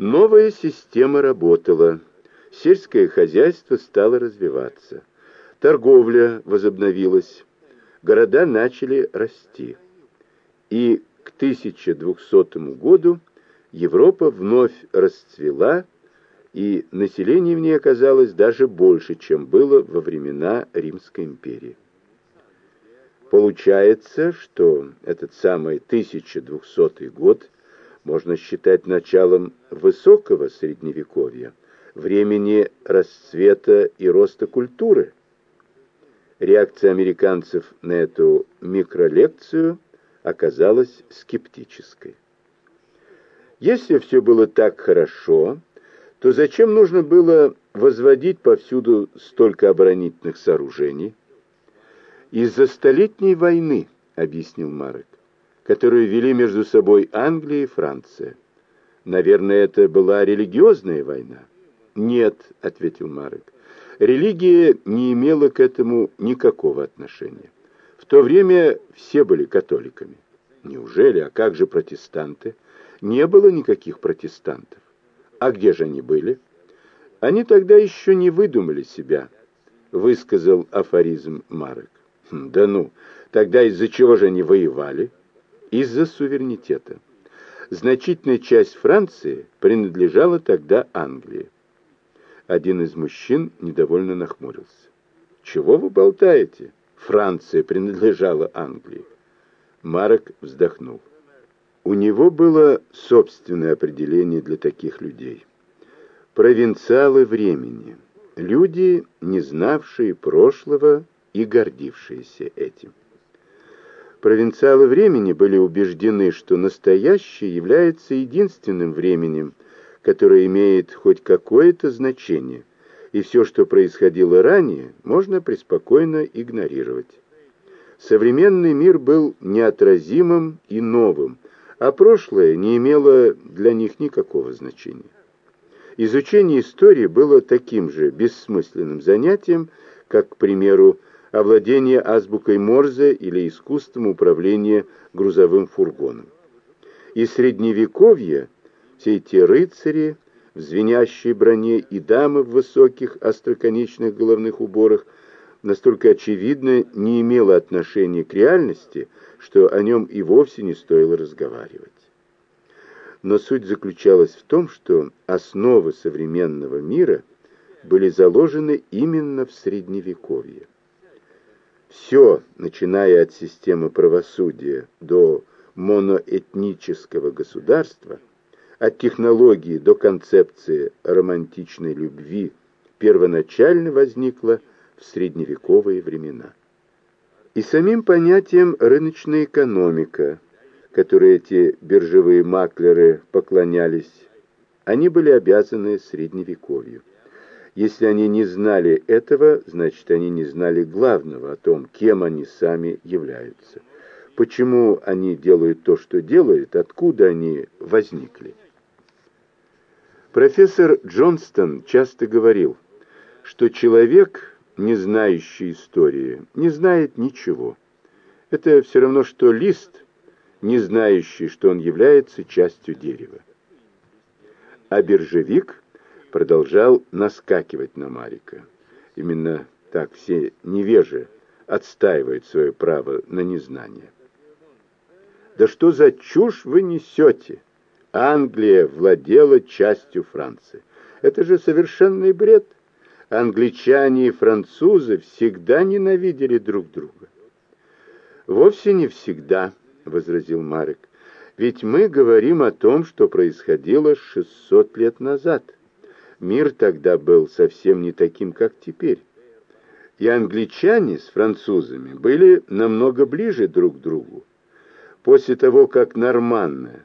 Новая система работала, сельское хозяйство стало развиваться, торговля возобновилась, города начали расти. И к 1200 году Европа вновь расцвела, и население в ней оказалось даже больше, чем было во времена Римской империи. Получается, что этот самый 1200 год можно считать началом высокого средневековья, времени расцвета и роста культуры. Реакция американцев на эту микролекцию оказалась скептической. Если все было так хорошо, то зачем нужно было возводить повсюду столько оборонительных сооружений? Из-за столетней войны, объяснил Марек, которую вели между собой Англия и Франция. Наверное, это была религиозная война? Нет, ответил Марек. Религия не имела к этому никакого отношения. В то время все были католиками. Неужели? А как же протестанты? Не было никаких протестантов. А где же они были? Они тогда еще не выдумали себя, высказал афоризм Марек. Хм, да ну, тогда из-за чего же они воевали? Из-за суверенитета. Значительная часть Франции принадлежала тогда Англии. Один из мужчин недовольно нахмурился. «Чего вы болтаете? Франция принадлежала Англии». Марок вздохнул. У него было собственное определение для таких людей. Провинциалы времени. Люди, не знавшие прошлого и гордившиеся этим. Провинциалы времени были убеждены, что настоящее является единственным временем, которое имеет хоть какое-то значение, и все, что происходило ранее, можно преспокойно игнорировать. Современный мир был неотразимым и новым, а прошлое не имело для них никакого значения. Изучение истории было таким же бессмысленным занятием, как, к примеру, овладение азбукой Морзе или искусством управления грузовым фургоном. И средневековье, все эти рыцари в звенящей броне и дамы в высоких остроконечных головных уборах настолько очевидно не имело отношения к реальности, что о нем и вовсе не стоило разговаривать. Но суть заключалась в том, что основы современного мира были заложены именно в Средневековье. Все, начиная от системы правосудия до моноэтнического государства, от технологии до концепции романтичной любви, первоначально возникло в средневековые времена и самим понятием рыночная экономика, которой эти биржевые маклеры поклонялись, они были обязаны средневековью. Если они не знали этого, значит, они не знали главного о том, кем они сами являются. Почему они делают то, что делают, откуда они возникли. Профессор Джонстон часто говорил, что человек не знающий истории, не знает ничего. Это все равно, что лист, не знающий, что он является частью дерева. А биржевик продолжал наскакивать на Марика. Именно так все невежи отстаивают свое право на незнание. «Да что за чушь вы несете? Англия владела частью Франции. Это же совершенный бред!» англичане и французы всегда ненавидели друг друга. «Вовсе не всегда», — возразил Марек. «Ведь мы говорим о том, что происходило 600 лет назад. Мир тогда был совсем не таким, как теперь. И англичане с французами были намного ближе друг к другу. После того, как норманны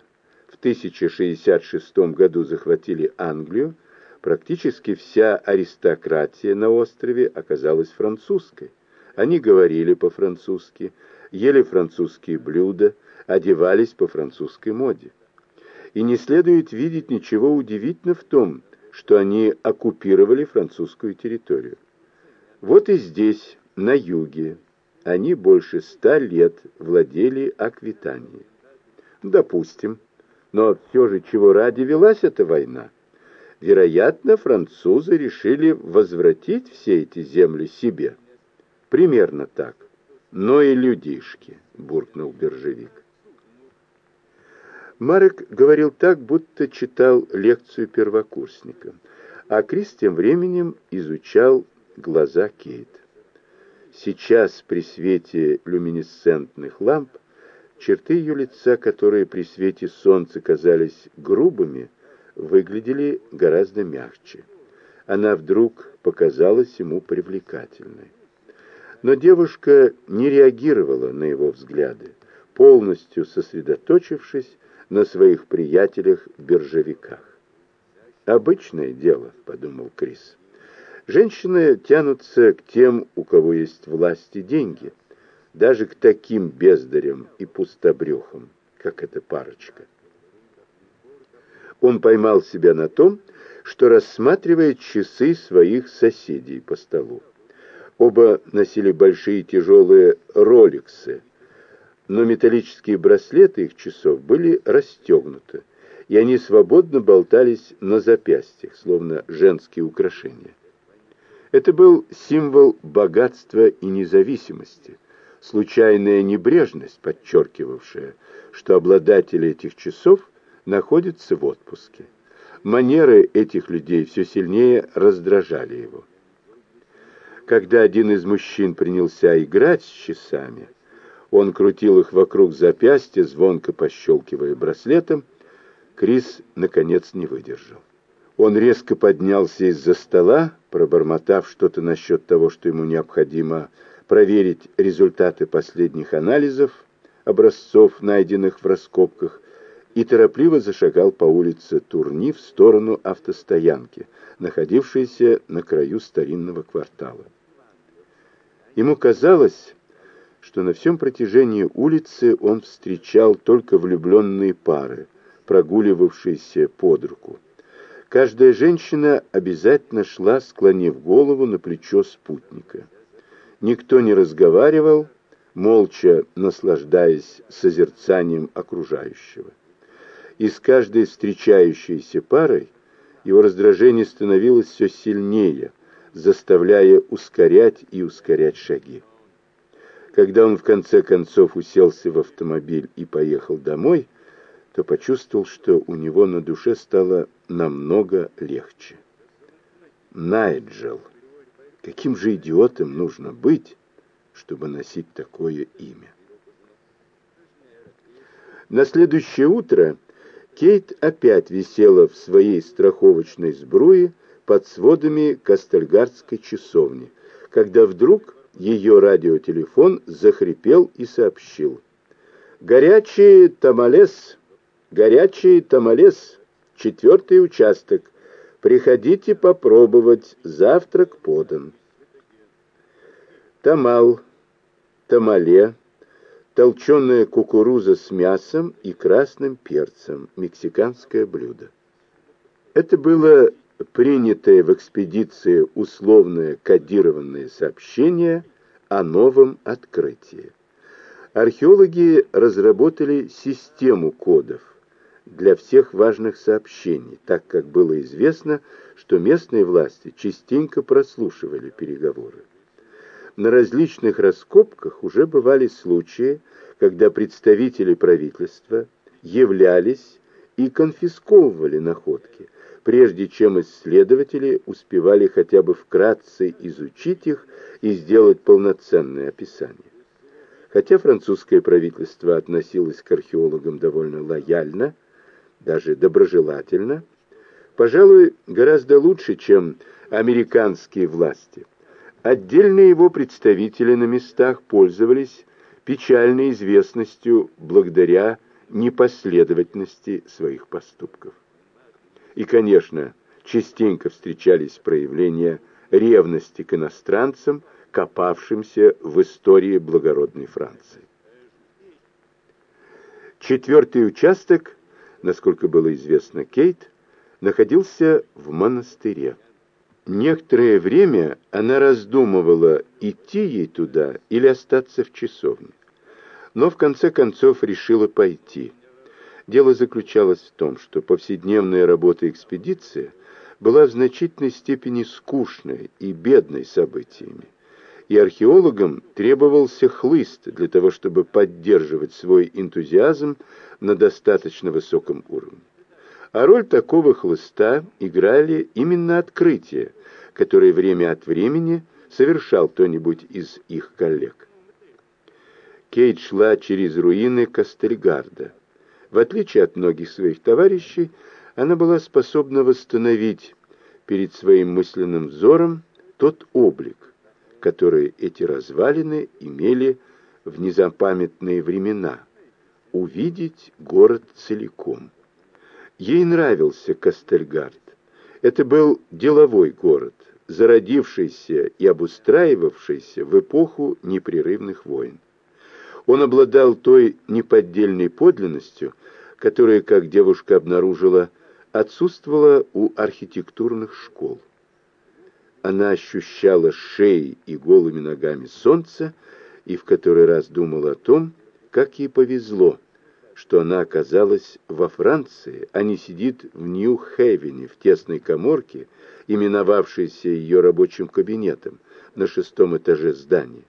в 1066 году захватили Англию, Практически вся аристократия на острове оказалась французской. Они говорили по-французски, ели французские блюда, одевались по французской моде. И не следует видеть ничего удивительного в том, что они оккупировали французскую территорию. Вот и здесь, на юге, они больше ста лет владели Аквитанией. Допустим, Но все же чего ради велась эта война? Вероятно, французы решили возвратить все эти земли себе. Примерно так. Но и людишки, буркнул биржевик. Марек говорил так, будто читал лекцию первокурсника, а Крис тем временем изучал глаза Кейт. Сейчас при свете люминесцентных ламп черты ее лица, которые при свете солнца казались грубыми, выглядели гораздо мягче. Она вдруг показалась ему привлекательной. Но девушка не реагировала на его взгляды, полностью сосредоточившись на своих приятелях-биржевиках. «Обычное дело», — подумал Крис. «Женщины тянутся к тем, у кого есть власть и деньги, даже к таким бездарям и пустобрехам, как эта парочка». Он поймал себя на том, что рассматривает часы своих соседей по столу. Оба носили большие тяжелые роликсы, но металлические браслеты их часов были расстегнуты, и они свободно болтались на запястьях, словно женские украшения. Это был символ богатства и независимости, случайная небрежность, подчеркивавшая, что обладатели этих часов находятся в отпуске. Манеры этих людей все сильнее раздражали его. Когда один из мужчин принялся играть с часами, он крутил их вокруг запястья, звонко пощелкивая браслетом, Крис, наконец, не выдержал. Он резко поднялся из-за стола, пробормотав что-то насчет того, что ему необходимо проверить результаты последних анализов, образцов, найденных в раскопках, и торопливо зашагал по улице Турни в сторону автостоянки, находившейся на краю старинного квартала. Ему казалось, что на всем протяжении улицы он встречал только влюбленные пары, прогуливавшиеся под руку. Каждая женщина обязательно шла, склонив голову на плечо спутника. Никто не разговаривал, молча наслаждаясь созерцанием окружающего и с каждой встречающейся парой его раздражение становилось все сильнее, заставляя ускорять и ускорять шаги. Когда он в конце концов уселся в автомобиль и поехал домой, то почувствовал, что у него на душе стало намного легче. Найджел. Каким же идиотом нужно быть, чтобы носить такое имя? На следующее утро Кейт опять висела в своей страховочной сбруе под сводами Кастельгардской часовни, когда вдруг ее радиотелефон захрипел и сообщил. «Горячий тамалес! Горячий тамалес! Четвертый участок! Приходите попробовать, завтрак подан!» Тамал, тамале, толченая кукуруза с мясом и красным перцем, мексиканское блюдо. Это было принятое в экспедиции условное кодированное сообщение о новом открытии. Археологи разработали систему кодов для всех важных сообщений, так как было известно, что местные власти частенько прослушивали переговоры на различных раскопках уже бывали случаи, когда представители правительства являлись и конфисковывали находки, прежде чем исследователи успевали хотя бы вкратце изучить их и сделать полноценное описание. Хотя французское правительство относилось к археологам довольно лояльно, даже доброжелательно, пожалуй, гораздо лучше, чем американские власти – Отдельные его представители на местах пользовались печальной известностью благодаря непоследовательности своих поступков. И, конечно, частенько встречались проявления ревности к иностранцам, копавшимся в истории благородной Франции. Четвертый участок, насколько было известно Кейт, находился в монастыре. Некоторое время она раздумывала, идти ей туда или остаться в часовне. Но в конце концов решила пойти. Дело заключалось в том, что повседневная работа экспедиции была в значительной степени скучной и бедной событиями, и археологам требовался хлыст для того, чтобы поддерживать свой энтузиазм на достаточно высоком уровне. А роль такого хлыста играли именно открытия, которые время от времени совершал кто-нибудь из их коллег. Кейт шла через руины Кастельгарда. В отличие от многих своих товарищей, она была способна восстановить перед своим мысленным взором тот облик, который эти развалины имели в незапамятные времена, увидеть город целиком. Ей нравился Кастельгард. Это был деловой город, зародившийся и обустраивавшийся в эпоху непрерывных войн. Он обладал той неподдельной подлинностью, которая, как девушка обнаружила, отсутствовала у архитектурных школ. Она ощущала шеей и голыми ногами солнце и в который раз думала о том, как ей повезло, что она оказалась во Франции, а не сидит в Нью-Хейвене, в тесной коморке, именовавшейся ее рабочим кабинетом на шестом этаже здания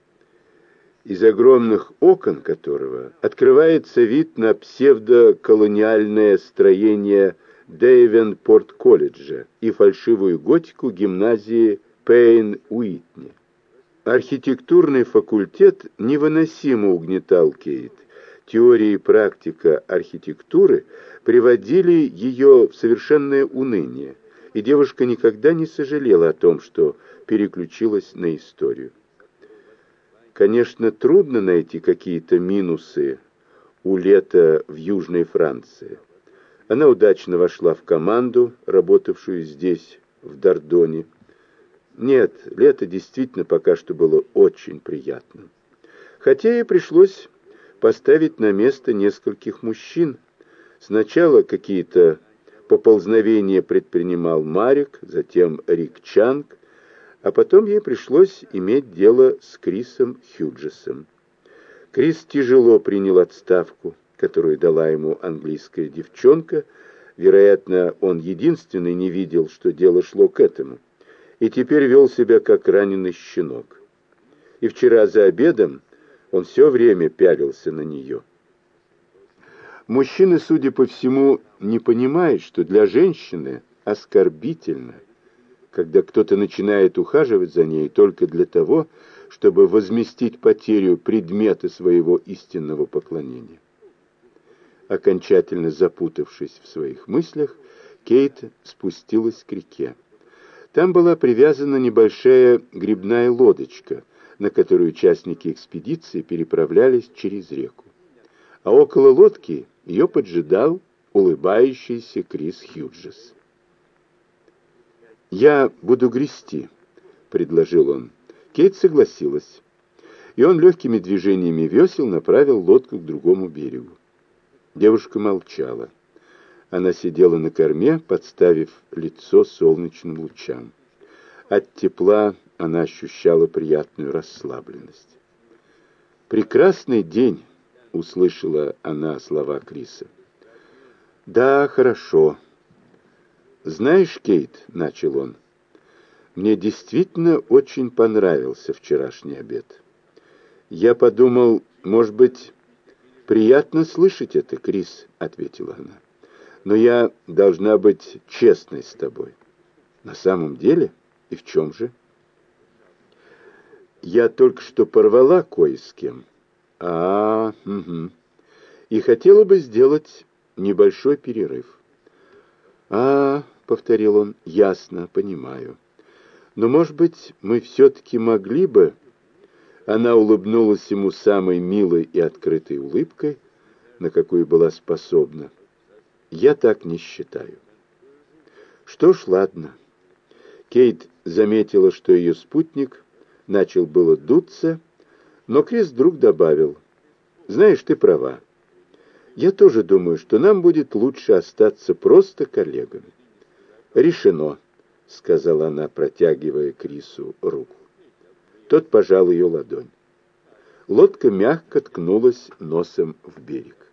из огромных окон которого открывается вид на псевдоколониальное строение Дейвенпорт-колледжа и фальшивую готику гимназии Пейн-Уитни. Архитектурный факультет невыносимо угнетал Кейт. Теория и практика архитектуры приводили ее в совершенное уныние, и девушка никогда не сожалела о том, что переключилась на историю. Конечно, трудно найти какие-то минусы у лета в Южной Франции. Она удачно вошла в команду, работавшую здесь, в Дордоне. Нет, лето действительно пока что было очень приятным. Хотя ей пришлось поставить на место нескольких мужчин. Сначала какие-то поползновения предпринимал Марик, затем Рик Чанг, а потом ей пришлось иметь дело с Крисом Хьюджесом. Крис тяжело принял отставку, которую дала ему английская девчонка. Вероятно, он единственный не видел, что дело шло к этому, и теперь вел себя как раненый щенок. И вчера за обедом он все время пялился на нее. Мужчины, судя по всему, не понимают, что для женщины оскорбительно когда кто-то начинает ухаживать за ней только для того, чтобы возместить потерю предмета своего истинного поклонения. Окончательно запутавшись в своих мыслях, Кейт спустилась к реке. Там была привязана небольшая грибная лодочка, на которую участники экспедиции переправлялись через реку. А около лодки ее поджидал улыбающийся Крис Хьюджес. «Я буду грести», — предложил он. Кейт согласилась, и он легкими движениями весел направил лодку к другому берегу. Девушка молчала. Она сидела на корме, подставив лицо солнечным лучам. От тепла она ощущала приятную расслабленность. «Прекрасный день!» — услышала она слова Криса. «Да, хорошо», «Знаешь, Кейт», — начал он, — «мне действительно очень понравился вчерашний обед. Я подумал, может быть, приятно слышать это, Крис», — ответила она. «Но я должна быть честной с тобой». «На самом деле? И в чем же?» «Я только что порвала кое с кем». «А, угу. И хотела бы сделать небольшой перерыв». «А, — повторил он, — ясно, понимаю. Но, может быть, мы все-таки могли бы...» Она улыбнулась ему самой милой и открытой улыбкой, на какую была способна. «Я так не считаю». «Что ж, ладно». Кейт заметила, что ее спутник начал было дуться, но Крис вдруг добавил, «Знаешь, ты права. Я тоже думаю, что нам будет лучше остаться просто коллегами». «Решено», — сказала она, протягивая Крису руку. Тот пожал ее ладонь. Лодка мягко ткнулась носом в берег.